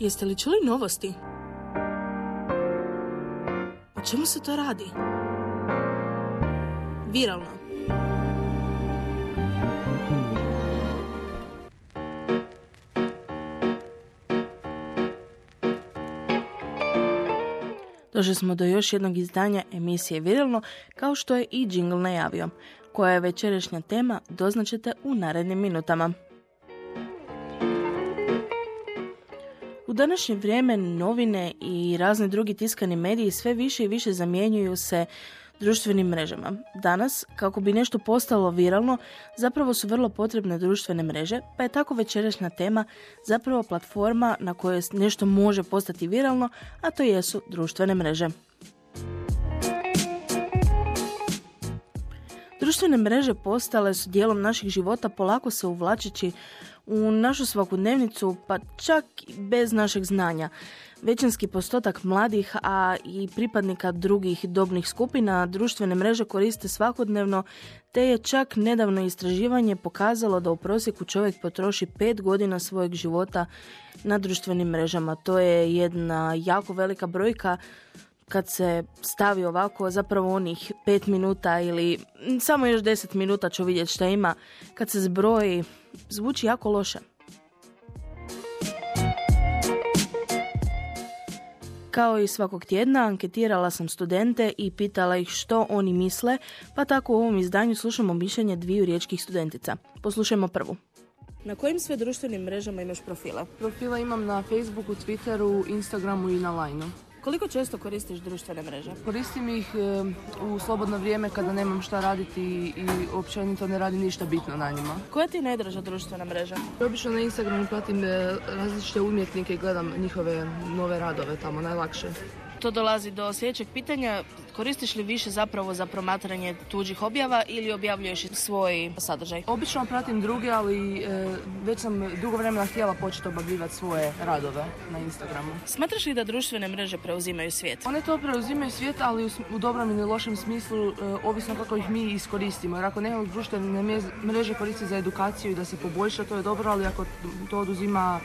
Jeste li čuli novosti? O čemu se to radi? Viralno. Došli smo do još jednog izdanja emisije Viralno, kao što je i jingle najavio. Koja je večerašnja tema, doznaćete u narednim minutama. Današnje vrijeme novine i razni drugi tiskani mediji sve više i više zamjenjuju se društvenim mrežama. Danas, kako bi nešto postalo viralno, zapravo su vrlo potrebne društvene mreže, pa je tako večerašnja tema zapravo platforma na kojoj nešto može postati viralno, a to jesu društvene mreže. Društvene mreže postale su dijelom naših života polako se uvlačeći u našu svakodnevnicu, pa čak bez našeg znanja. Većinski postotak mladih, a i pripadnika drugih dobnih skupina društvene mreže koriste svakodnevno, te je čak nedavno istraživanje pokazalo da u prosjeku čovjek potroši pet godina svojeg života na društvenim mrežama. To je jedna jako velika brojka kad se stavi ovako zapravo onih pet minuta ili samo još deset minuta ću vidjeti šta ima, kad se zbroji, zvuči jako loše. Kao i svakog tjedna anketirala sam studente i pitala ih što oni misle, pa tako u ovom izdanju slušamo mišljenje dviju riječkih studentica. Poslušajmo prvu. Na kojim sve društvenim mrežama imaš profila? Profila imam na Facebooku, Twitteru, Instagramu i na Lineu. Koliko često koristiš društvene mreže? Koristim ih e, u slobodno vrijeme kada nemam šta raditi i općenito ne radim ništa bitno na njima. Koja ti je najdraža društvena mreža? Obično na Instagramu pratim e, različite umjetnike i gledam njihove nove radove tamo, najlakše. To dolazi do sljedećeg pitanja. Koristiš li više zapravo za promatranje tuđih objava ili objavljuješ svoj sadržaj? Obično pratim druge, ali e, već sam dugo vremena htjela početi objavljivati svoje radove na Instagramu. Smatraš li da društvene mreže preuzimaju svijet? One to preuzimaju svijet, ali u, u dobrom ili lošem smislu, e, ovisno kako ih mi iskoristimo. Jer ako nekog društvene mreže koristi za edukaciju i da se poboljša, to je dobro, ali ako to oduzima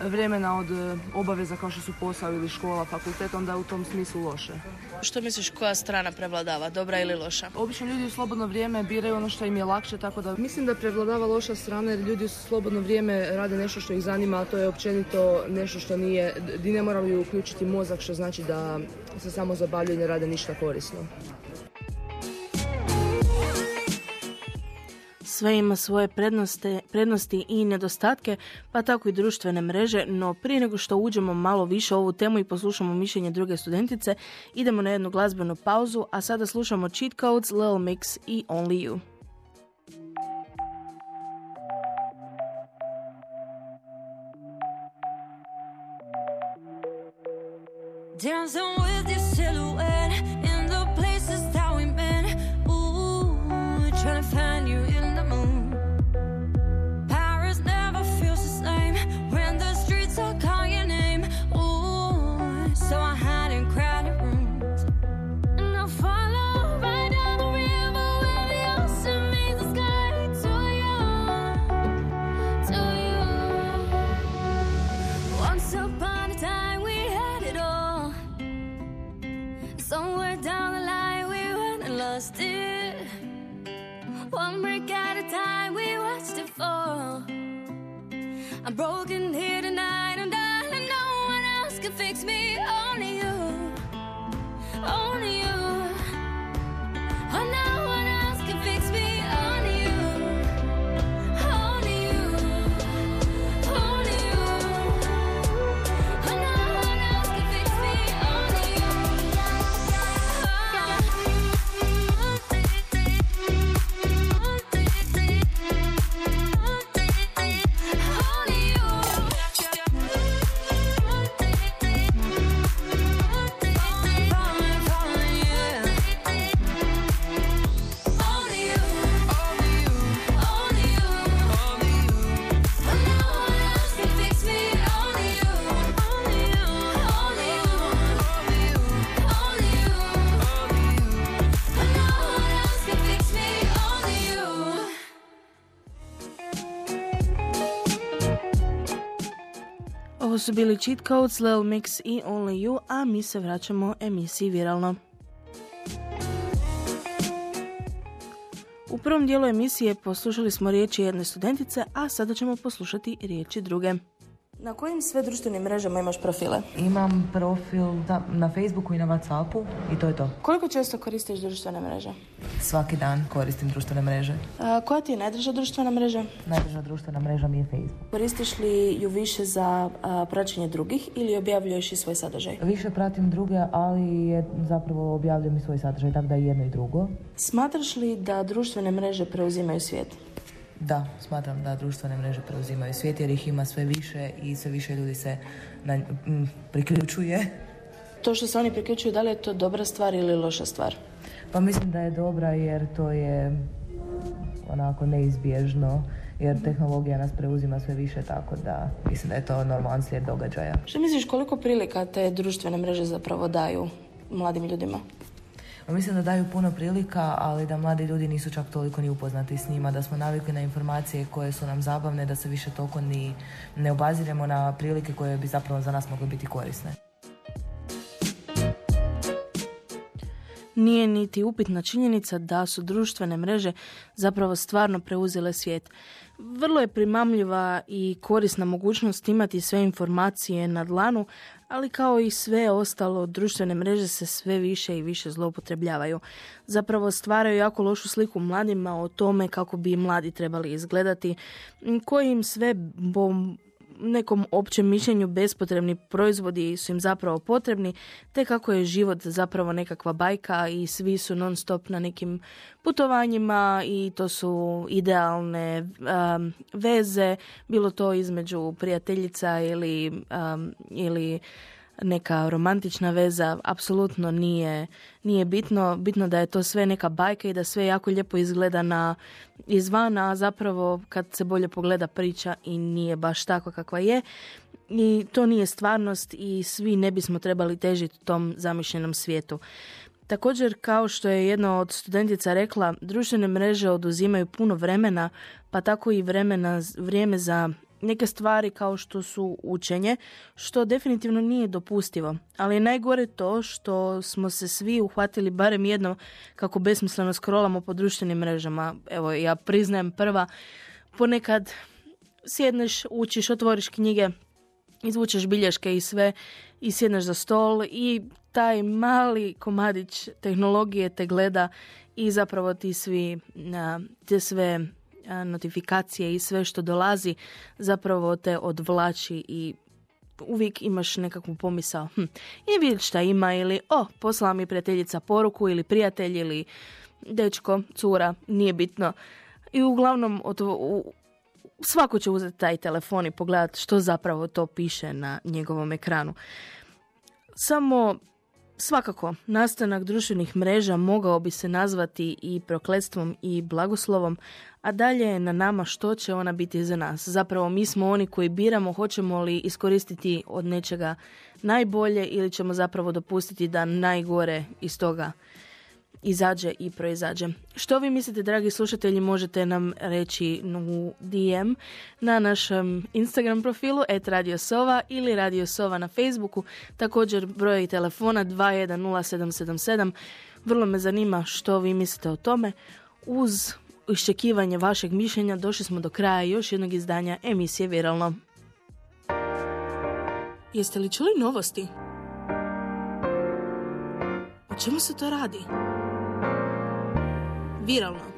vremena od e, obaveza kao što su posao ili škola, fakultet, onda je u tom smislu loše. Što misliš koja strana prevladava, dobra ili loša? Obično ljudi u slobodno vrijeme biraju ono što im je lakše, tako da mislim da prevladava loša strana jer ljudi u slobodno vrijeme rade nešto što ih zanima, a to je općenito nešto što nije, di ne moraju uključiti mozak, što znači da se samo zabavljaju i ne rade ništa korisno. sve ima svoje prednosti, prednosti i nedostatke, pa tako i društvene mreže, no prije nego što uđemo malo više ovu temu i poslušamo mišljenje druge studentice, idemo na jednu glazbenu pauzu, a sada slušamo Cheat Codes, Little Mix i Only You. Dancing with your silhouette Once upon a time we had it all. Somewhere down the line we went and lost it. One break at a time we watched it fall. I'm broken here. Ovo su bili Cheat Codes, Lil Mix i Only You, a mi se vraćamo emisiji Viralno. U prvom dijelu emisije poslušali smo riječi jedne studentice, a sada ćemo poslušati riječi druge. Na kojim sve društvenim mrežama imaš profile? Imam profil na Facebooku i na Whatsappu i to je to. Koliko često koristiš društvene mreže? Svaki dan koristim društvene mreže. A, koja ti je najdrža društvena mreža? Najdrža društvena mreža mi je Facebook. Koristiš li ju više za praćenje drugih ili objavljuješ i svoj sadržaj? Više pratim druge, ali je, zapravo objavljujem i svoj sadržaj, tako da je jedno i drugo. Smatraš li da društvene mreže preuzimaju svijet? Da, smatram da društvene mreže preuzimaju svijet jer ih ima sve više i sve više ljudi se na, m, priključuje. To što se oni priključuju, da li je to dobra stvar ili loša stvar? Pa mislim da je dobra jer to je onako neizbježno jer tehnologija nas preuzima sve više tako da mislim da je to normalan slijed događaja. Što misliš koliko prilika te društvene mreže zapravo daju mladim ljudima? Mislim da daju puno prilika, ali da mladi ljudi nisu čak toliko ni upoznati s njima, da smo navikli na informacije koje su nam zabavne, da se više toliko ni ne obaziremo na prilike koje bi zapravo za nas mogle biti korisne. Nije niti upitna činjenica da su društvene mreže zapravo stvarno preuzele svijet. Vrlo je primamljiva i korisna mogućnost imati sve informacije na dlanu, ali kao i sve ostalo, društvene mreže se sve više i više zloupotrebljavaju. Zapravo stvaraju jako lošu sliku mladima o tome kako bi mladi trebali izgledati, koji im sve bom nekom općem mišljenju bespotrebni proizvodi su im zapravo potrebni, te kako je život zapravo nekakva bajka i svi su non stop na nekim putovanjima i to su idealne um, veze, bilo to između prijateljica ili, um, ili neka romantična veza apsolutno nije, nije bitno. Bitno da je to sve neka bajka i da sve jako lijepo izgleda na izvana, a zapravo kad se bolje pogleda priča i nije baš tako kakva je. I to nije stvarnost i svi ne bismo trebali težiti tom zamišljenom svijetu. Također, kao što je jedna od studentica rekla, društvene mreže oduzimaju puno vremena, pa tako i vremena, vrijeme za neke stvari kao što su učenje, što definitivno nije dopustivo. Ali najgore to što smo se svi uhvatili barem jedno kako besmisleno scrollamo po društvenim mrežama. Evo, ja priznajem prva, ponekad sjedneš, učiš, otvoriš knjige, izvučeš bilješke i sve i sjedneš za stol i taj mali komadić tehnologije te gleda i zapravo ti svi, te sve notifikacije i sve što dolazi zapravo te odvlači i uvijek imaš nekakvu pomisao hm, i vidjeti šta ima ili o, poslala mi prijateljica poruku ili prijatelj ili dečko, cura, nije bitno. I uglavnom od, svako će uzeti taj telefon i pogledati što zapravo to piše na njegovom ekranu. Samo Svakako, nastanak društvenih mreža mogao bi se nazvati i prokletstvom i blagoslovom, a dalje je na nama što će ona biti za nas. Zapravo mi smo oni koji biramo hoćemo li iskoristiti od nečega najbolje ili ćemo zapravo dopustiti da najgore iz toga izađe i proizađe. Što vi mislite, dragi slušatelji, možete nam reći u DM na našem Instagram profilu et Radio Sova ili Radio Sova na Facebooku, također broj telefona 210777. Vrlo me zanima što vi mislite o tome. Uz iščekivanje vašeg mišljenja došli smo do kraja još jednog izdanja emisije Viralno. Jeste li čuli novosti? O čemu se to radi? Viralno